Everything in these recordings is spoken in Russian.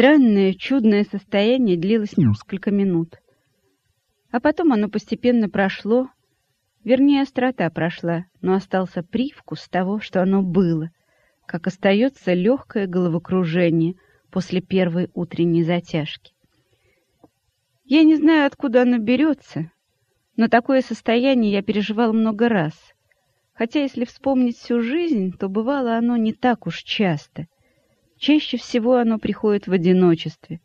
странное, чудное состояние длилось несколько минут. А потом оно постепенно прошло, вернее, острота прошла, но остался привкус того, что оно было, как остается легкое головокружение после первой утренней затяжки. Я не знаю, откуда оно берется, но такое состояние я переживал много раз. Хотя, если вспомнить всю жизнь, то бывало оно не так уж часто. Чаще всего оно приходит в одиночестве,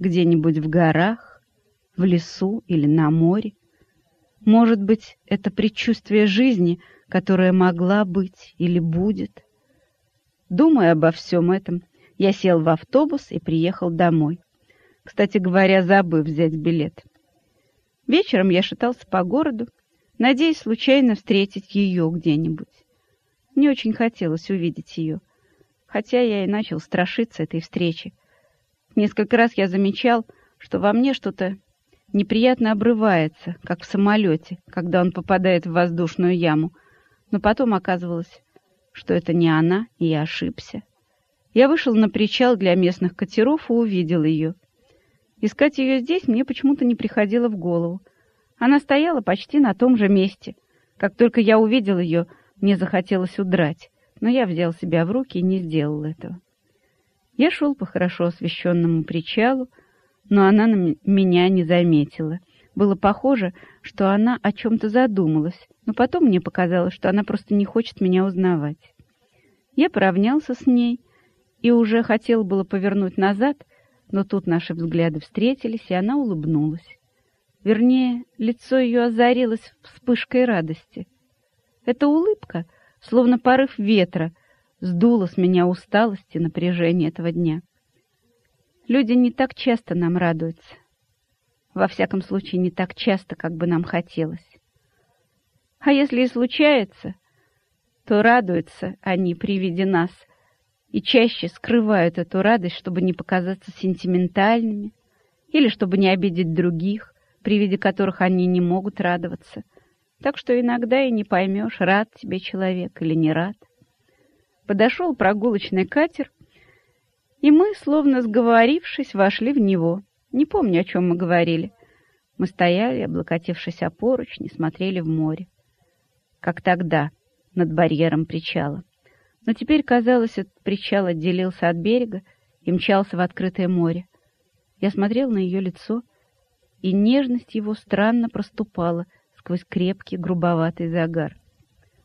где-нибудь в горах, в лесу или на море. Может быть, это предчувствие жизни, которая могла быть или будет. Думая обо всем этом, я сел в автобус и приехал домой. Кстати говоря, забыв взять билет. Вечером я шатался по городу, надеясь случайно встретить ее где-нибудь. Мне очень хотелось увидеть ее, хотя я и начал страшиться этой встречи. Несколько раз я замечал, что во мне что-то неприятно обрывается, как в самолете, когда он попадает в воздушную яму, но потом оказывалось, что это не она, и я ошибся. Я вышел на причал для местных катеров и увидел ее — Искать ее здесь мне почему-то не приходило в голову. Она стояла почти на том же месте. Как только я увидел ее, мне захотелось удрать, но я взял себя в руки и не сделал этого. Я шел по хорошо освещенному причалу, но она на меня не заметила. Было похоже, что она о чем-то задумалась, но потом мне показалось, что она просто не хочет меня узнавать. Я поравнялся с ней и уже хотел было повернуть назад, но тут наши взгляды встретились, и она улыбнулась. Вернее, лицо ее озарилось вспышкой радости. Эта улыбка, словно порыв ветра, сдула с меня усталость и напряжение этого дня. Люди не так часто нам радуются. Во всяком случае, не так часто, как бы нам хотелось. А если и случается, то радуются они при виде нас — и чаще скрывают эту радость, чтобы не показаться сентиментальными или чтобы не обидеть других, при виде которых они не могут радоваться. Так что иногда и не поймешь, рад тебе человек или не рад. Подошел прогулочный катер, и мы, словно сговорившись, вошли в него. Не помню, о чем мы говорили. Мы стояли, облокотившись о поручни, смотрели в море. Как тогда, над барьером причала. Но теперь, казалось, этот причал отделился от берега и мчался в открытое море. Я смотрел на ее лицо, и нежность его странно проступала сквозь крепкий грубоватый загар.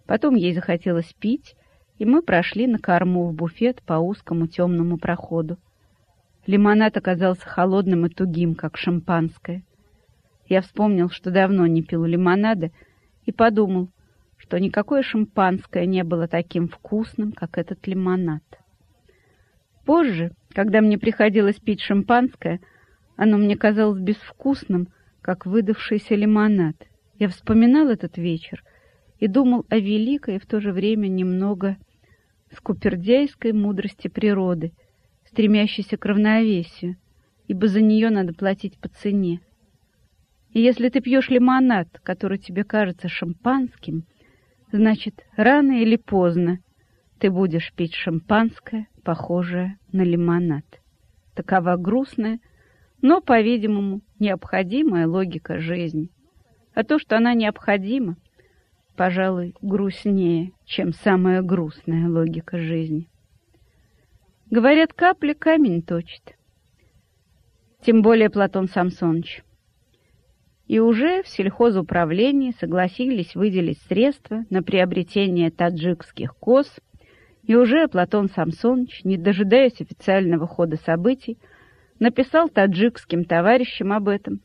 Потом ей захотелось пить, и мы прошли на корму в буфет по узкому темному проходу. Лимонад оказался холодным и тугим, как шампанское. Я вспомнил, что давно не пил лимонада, и подумал — что никакое шампанское не было таким вкусным, как этот лимонад. Позже, когда мне приходилось пить шампанское, оно мне казалось безвкусным, как выдавшийся лимонад. Я вспоминал этот вечер и думал о великой и в то же время немного скупердяйской мудрости природы, стремящейся к равновесию, ибо за нее надо платить по цене. И если ты пьешь лимонад, который тебе кажется шампанским, Значит, рано или поздно ты будешь пить шампанское, похожее на лимонад. Такова грустная, но, по-видимому, необходимая логика жизни. А то, что она необходима, пожалуй, грустнее, чем самая грустная логика жизни. Говорят, капля камень точит. Тем более Платон Самсонович и уже в сельхозуправлении согласились выделить средства на приобретение таджикских коз, и уже Платон Самсонович, не дожидаясь официального хода событий, написал таджикским товарищам об этом,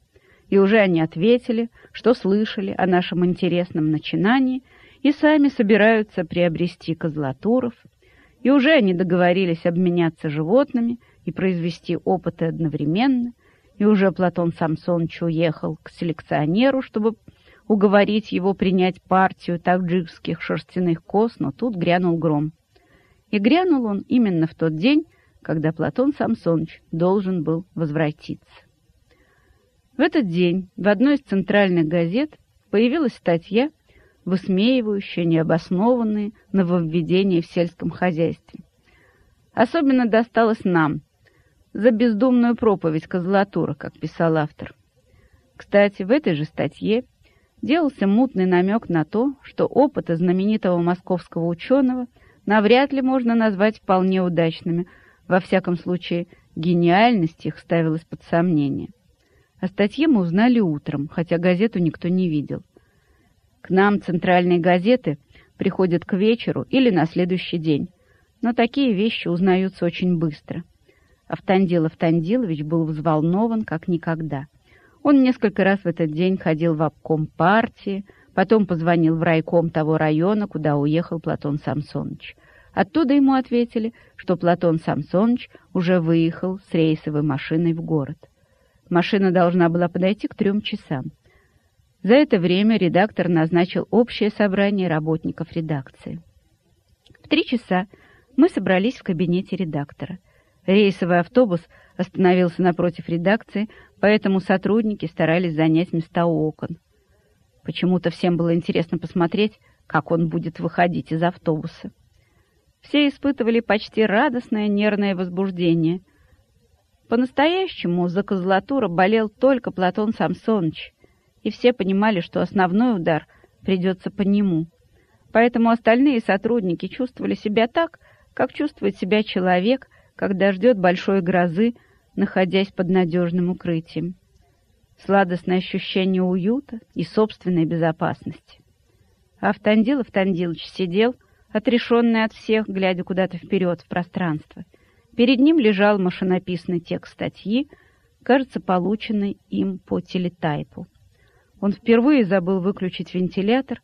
и уже они ответили, что слышали о нашем интересном начинании и сами собираются приобрести козлатуров, и уже они договорились обменяться животными и произвести опыты одновременно – и уже Платон Самсонович уехал к селекционеру, чтобы уговорить его принять партию таджикских шерстяных коз, но тут грянул гром. И грянул он именно в тот день, когда Платон Самсонович должен был возвратиться. В этот день в одной из центральных газет появилась статья, высмеивающая необоснованные нововведения в сельском хозяйстве. Особенно досталось нам, за бездумную проповедь Козлатура, как писал автор. Кстати, в этой же статье делался мутный намек на то, что опыты знаменитого московского ученого навряд ли можно назвать вполне удачными, во всяком случае, гениальность их ставилась под сомнение. О статье мы узнали утром, хотя газету никто не видел. К нам центральные газеты приходят к вечеру или на следующий день, но такие вещи узнаются очень быстро. Автандил Автандилович был взволнован как никогда. Он несколько раз в этот день ходил в обком партии, потом позвонил в райком того района, куда уехал Платон Самсонович. Оттуда ему ответили, что Платон Самсонович уже выехал с рейсовой машиной в город. Машина должна была подойти к трем часам. За это время редактор назначил общее собрание работников редакции. В три часа мы собрались в кабинете редактора. Рейсовый автобус остановился напротив редакции, поэтому сотрудники старались занять места у окон. Почему-то всем было интересно посмотреть, как он будет выходить из автобуса. Все испытывали почти радостное нервное возбуждение. По-настоящему за Козлатура болел только Платон Самсоныч, и все понимали, что основной удар придется по нему. Поэтому остальные сотрудники чувствовали себя так, как чувствует себя человек, когда ждет большой грозы, находясь под надежным укрытием. Сладостное ощущение уюта и собственной безопасности. Автандил Автандилович сидел, отрешенный от всех, глядя куда-то вперед в пространство. Перед ним лежал машинописный текст статьи, кажется, полученный им по телетайпу. Он впервые забыл выключить вентилятор,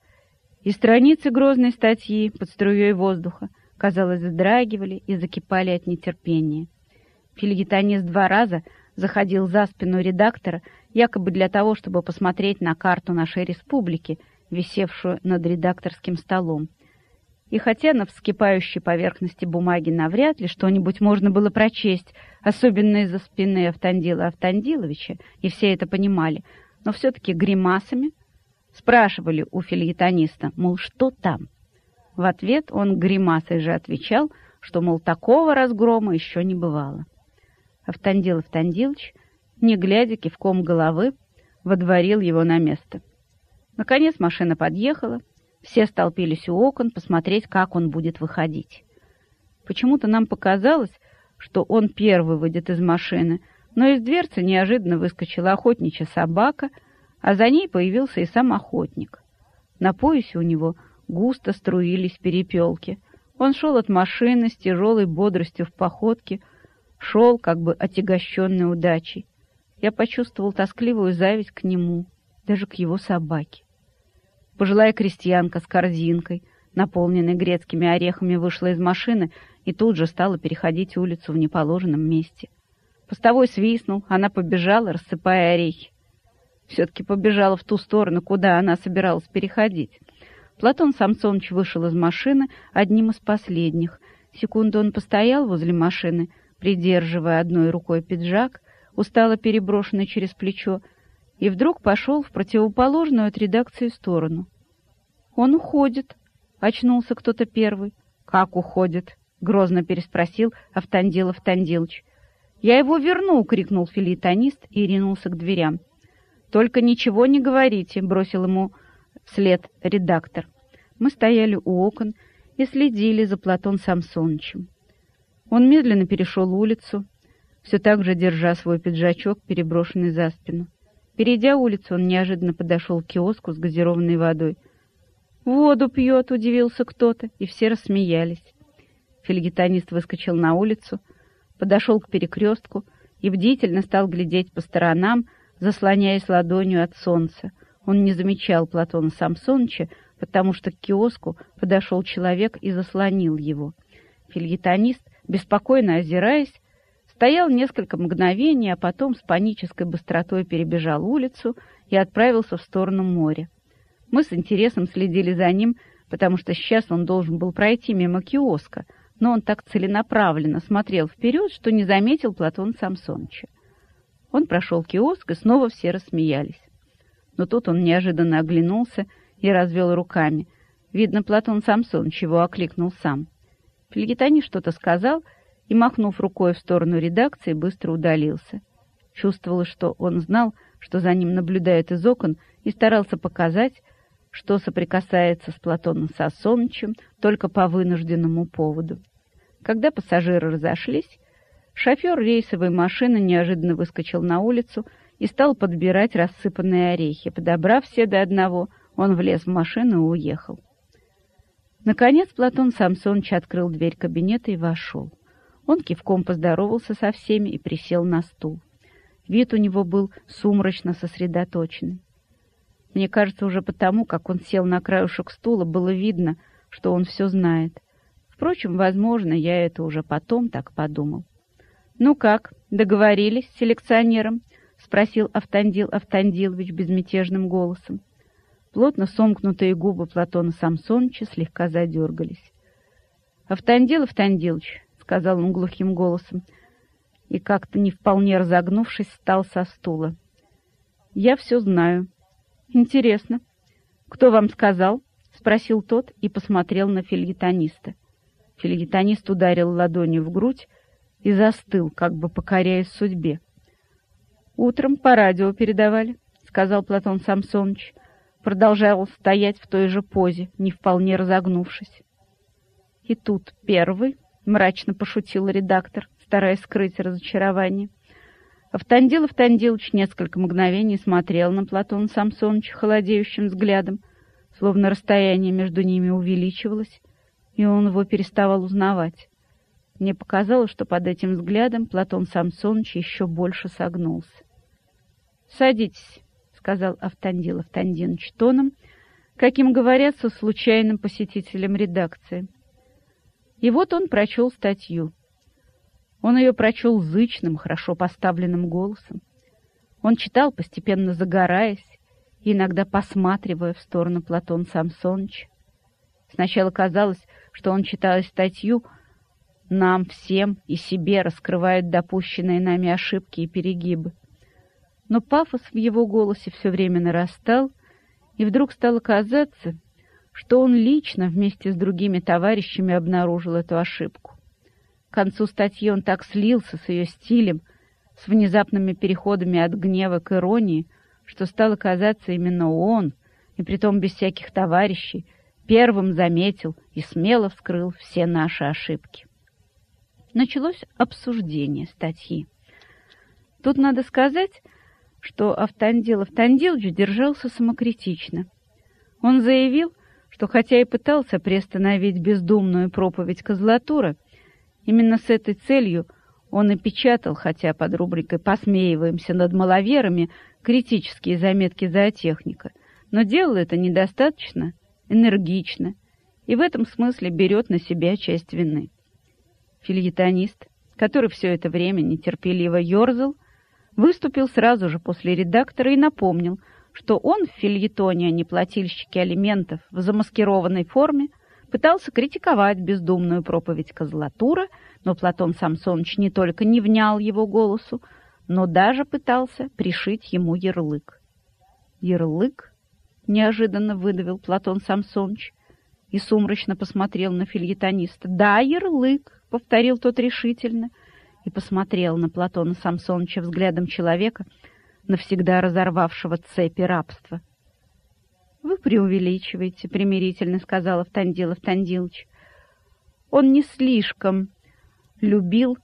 и страницы грозной статьи под струей воздуха казалось, вздрагивали и закипали от нетерпения. Филигитонист два раза заходил за спину редактора, якобы для того, чтобы посмотреть на карту нашей республики, висевшую над редакторским столом. И хотя на вскипающей поверхности бумаги навряд ли что-нибудь можно было прочесть, особенно из-за спины Автандила Автандиловича, и все это понимали, но все-таки гримасами спрашивали у филигетониста, мол, что там? В ответ он гримасой же отвечал, что, мол, такого разгрома еще не бывало. Автандил Автандилович, не глядя кивком головы, водворил его на место. Наконец машина подъехала, все столпились у окон посмотреть, как он будет выходить. Почему-то нам показалось, что он первый выйдет из машины, но из дверцы неожиданно выскочила охотничья собака, а за ней появился и сам охотник. На поясе у него — густо струились перепелки. Он шел от машины с тяжелой бодростью в походке, шел как бы отягощенный удачей. Я почувствовал тоскливую зависть к нему, даже к его собаке. Пожилая крестьянка с корзинкой, наполненной грецкими орехами, вышла из машины и тут же стала переходить улицу в неположенном месте. Постовой свистнул, она побежала, рассыпая орехи. Все-таки побежала в ту сторону, куда она собиралась переходить. Платон Самсонович вышел из машины одним из последних. Секунду он постоял возле машины, придерживая одной рукой пиджак, устало переброшенный через плечо, и вдруг пошел в противоположную от редакции сторону. «Он уходит», — очнулся кто-то первый. «Как уходит?» — грозно переспросил Автандилов Тандилович. «Я его верну!» — крикнул филитонист и ринулся к дверям. «Только ничего не говорите!» — бросил ему вслед редактор. Мы стояли у окон и следили за Платон Самсонычем. Он медленно перешел улицу, все так же держа свой пиджачок, переброшенный за спину. Перейдя улицу, он неожиданно подошел к киоску с газированной водой. «Воду пьет!» — удивился кто-то, и все рассмеялись. Фельгитонист выскочил на улицу, подошел к перекрестку и бдительно стал глядеть по сторонам, заслоняясь ладонью от солнца. Он не замечал Платона Самсоныча, потому что к киоску подошел человек и заслонил его. Фельетонист, беспокойно озираясь, стоял несколько мгновений, а потом с панической быстротой перебежал улицу и отправился в сторону моря. Мы с интересом следили за ним, потому что сейчас он должен был пройти мимо киоска, но он так целенаправленно смотрел вперед, что не заметил Платона Самсоновича. Он прошел киоск, и снова все рассмеялись. Но тут он неожиданно оглянулся и развел руками. Видно, Платон Самсон чего окликнул сам. Фельгитани что-то сказал, и, махнув рукой в сторону редакции, быстро удалился. Чувствовалось, что он знал, что за ним наблюдают из окон, и старался показать, что соприкасается с Платоном Сосонычем только по вынужденному поводу. Когда пассажиры разошлись, шофер рейсовой машины неожиданно выскочил на улицу и стал подбирать рассыпанные орехи. Подобрав все до одного, он влез в машину и уехал. Наконец Платон Самсоныч открыл дверь кабинета и вошел. Он кивком поздоровался со всеми и присел на стул. Вид у него был сумрачно сосредоточенный. Мне кажется, уже потому, как он сел на краюшек стула, было видно, что он все знает. Впрочем, возможно, я это уже потом так подумал. «Ну как, договорились с селекционером?» — спросил Автандил Автандилович безмятежным голосом. Плотно сомкнутые губы Платона Самсоновича слегка задергались. «Автандил Автандилович», — сказал он глухим голосом, и как-то не вполне разогнувшись, встал со стула. «Я все знаю. Интересно. Кто вам сказал?» — спросил тот и посмотрел на фильетониста. Фильетонист ударил ладонью в грудь и застыл, как бы покоряясь судьбе. «Утром по радио передавали», — сказал Платон Самсоныч, продолжал стоять в той же позе, не вполне разогнувшись. И тут первый, — мрачно пошутил редактор, стараясь скрыть разочарование. Автандил Автандилович несколько мгновений смотрел на Платона Самсоновича холодеющим взглядом, словно расстояние между ними увеличивалось, и он его переставал узнавать. Мне показалось, что под этим взглядом Платон Самсонович еще больше согнулся. «Садитесь», — сказал Автандил Автандинович тоном, каким говорят со случайным посетителем редакции. И вот он прочел статью. Он ее прочел зычным, хорошо поставленным голосом. Он читал, постепенно загораясь, иногда посматривая в сторону Платона Самсоновича. Сначала казалось, что он читает статью, нам всем и себе раскрывает допущенные нами ошибки и перегибы. Но пафос в его голосе все время нарастал, и вдруг стало казаться, что он лично вместе с другими товарищами обнаружил эту ошибку. К концу статьи он так слился с ее стилем, с внезапными переходами от гнева к иронии, что стало казаться именно он, и притом без всяких товарищей, первым заметил и смело вскрыл все наши ошибки. Началось обсуждение статьи. Тут надо сказать, что Автандил Автандилович держался самокритично. Он заявил, что хотя и пытался приостановить бездумную проповедь Козлатура, именно с этой целью он и печатал, хотя под рубрикой «Посмеиваемся над маловерами» критические заметки зоотехника, но делал это недостаточно энергично и в этом смысле берет на себя часть вины. Фильетонист, который все это время нетерпеливо ерзал, выступил сразу же после редактора и напомнил – что он в фильетоне о неплательщике алиментов в замаскированной форме пытался критиковать бездумную проповедь Козлатура, но Платон Самсоныч не только не внял его голосу, но даже пытался пришить ему ярлык. «Ярлык?» — неожиданно выдавил Платон Самсоныч и сумрачно посмотрел на фильетониста. «Да, ярлык!» — повторил тот решительно и посмотрел на Платона Самсоныча взглядом человека — навсегда разорвавшего цепи рабства. — Вы преувеличиваете, — примирительно сказал Автандил Автандилович. Он не слишком любил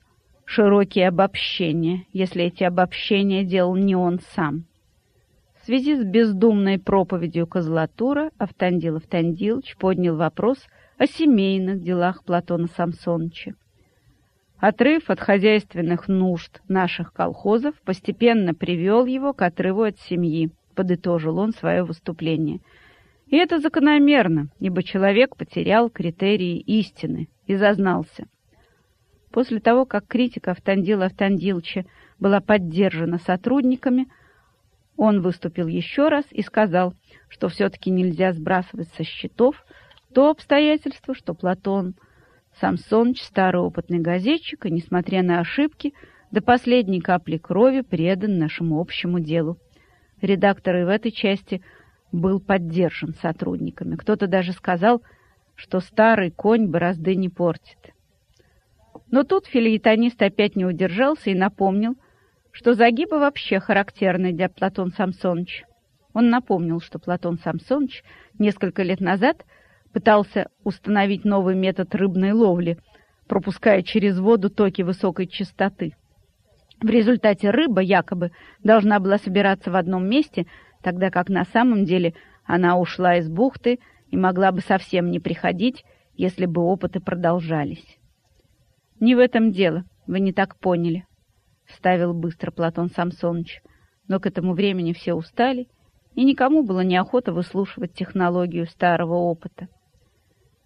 широкие обобщения, если эти обобщения делал не он сам. В связи с бездумной проповедью Козлатура Автандил Автандилович поднял вопрос о семейных делах Платона Самсоновича. Отрыв от хозяйственных нужд наших колхозов постепенно привел его к отрыву от семьи, подытожил он свое выступление. И это закономерно, ибо человек потерял критерии истины и зазнался. После того, как критика Автандила Автандиловича была поддержана сотрудниками, он выступил еще раз и сказал, что все-таки нельзя сбрасывать со счетов то обстоятельство, что Платон – Самсоныч, старый опытный газетчик, и, несмотря на ошибки, до последней капли крови предан нашему общему делу. Редактор и в этой части был поддержан сотрудниками. Кто-то даже сказал, что старый конь борозды не портит. Но тут филеетонист опять не удержался и напомнил, что загибы вообще характерны для Платон Самсоновича. Он напомнил, что Платон Самсонович несколько лет назад пытался установить новый метод рыбной ловли, пропуская через воду токи высокой частоты. В результате рыба якобы должна была собираться в одном месте, тогда как на самом деле она ушла из бухты и могла бы совсем не приходить, если бы опыты продолжались. «Не в этом дело, вы не так поняли», — вставил быстро Платон Самсонович, но к этому времени все устали, и никому было неохота выслушивать технологию старого опыта.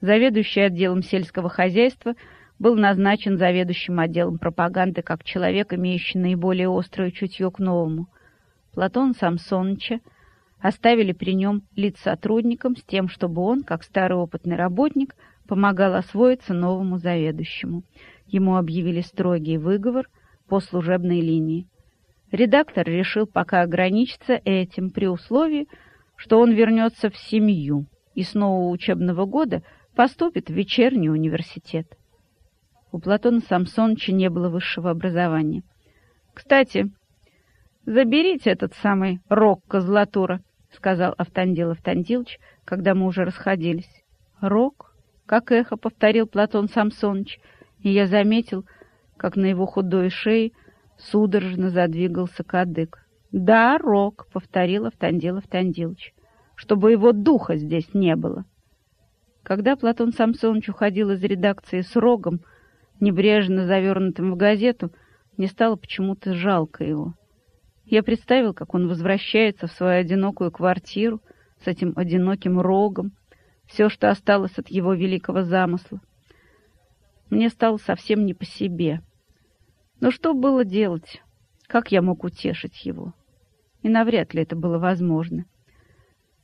Заведующий отделом сельского хозяйства был назначен заведующим отделом пропаганды как человек, имеющий наиболее острое чутье к новому. Платон Самсоновича оставили при нем лиц сотрудником с тем, чтобы он, как старый опытный работник, помогал освоиться новому заведующему. Ему объявили строгий выговор по служебной линии. Редактор решил пока ограничиться этим при условии, что он вернется в семью и с нового учебного года поступит в вечерний университет. У Платона Самсоновича не было высшего образования. «Кстати, заберите этот самый рог Козлатура», — сказал Автандил Автандилович, когда мы уже расходились. «Рог?» — как эхо повторил Платон Самсонович, и я заметил, как на его худой шее судорожно задвигался кадык. «Да, рог», — повторил Автандил Автандилович, — «чтобы его духа здесь не было». Когда Платон Самсонович уходил из редакции с рогом, небрежно завернутым в газету, мне стало почему-то жалко его. Я представил, как он возвращается в свою одинокую квартиру с этим одиноким рогом, все, что осталось от его великого замысла. Мне стало совсем не по себе. Но что было делать? Как я мог утешить его? И навряд ли это было возможно.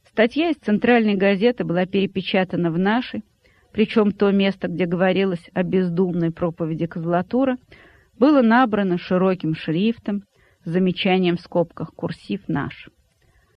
Статья из центральной газеты была перепечатана в нашей, причем то место, где говорилось о бездумной проповеди Козлатура, было набрано широким шрифтом с замечанием в скобках «Курсив наш».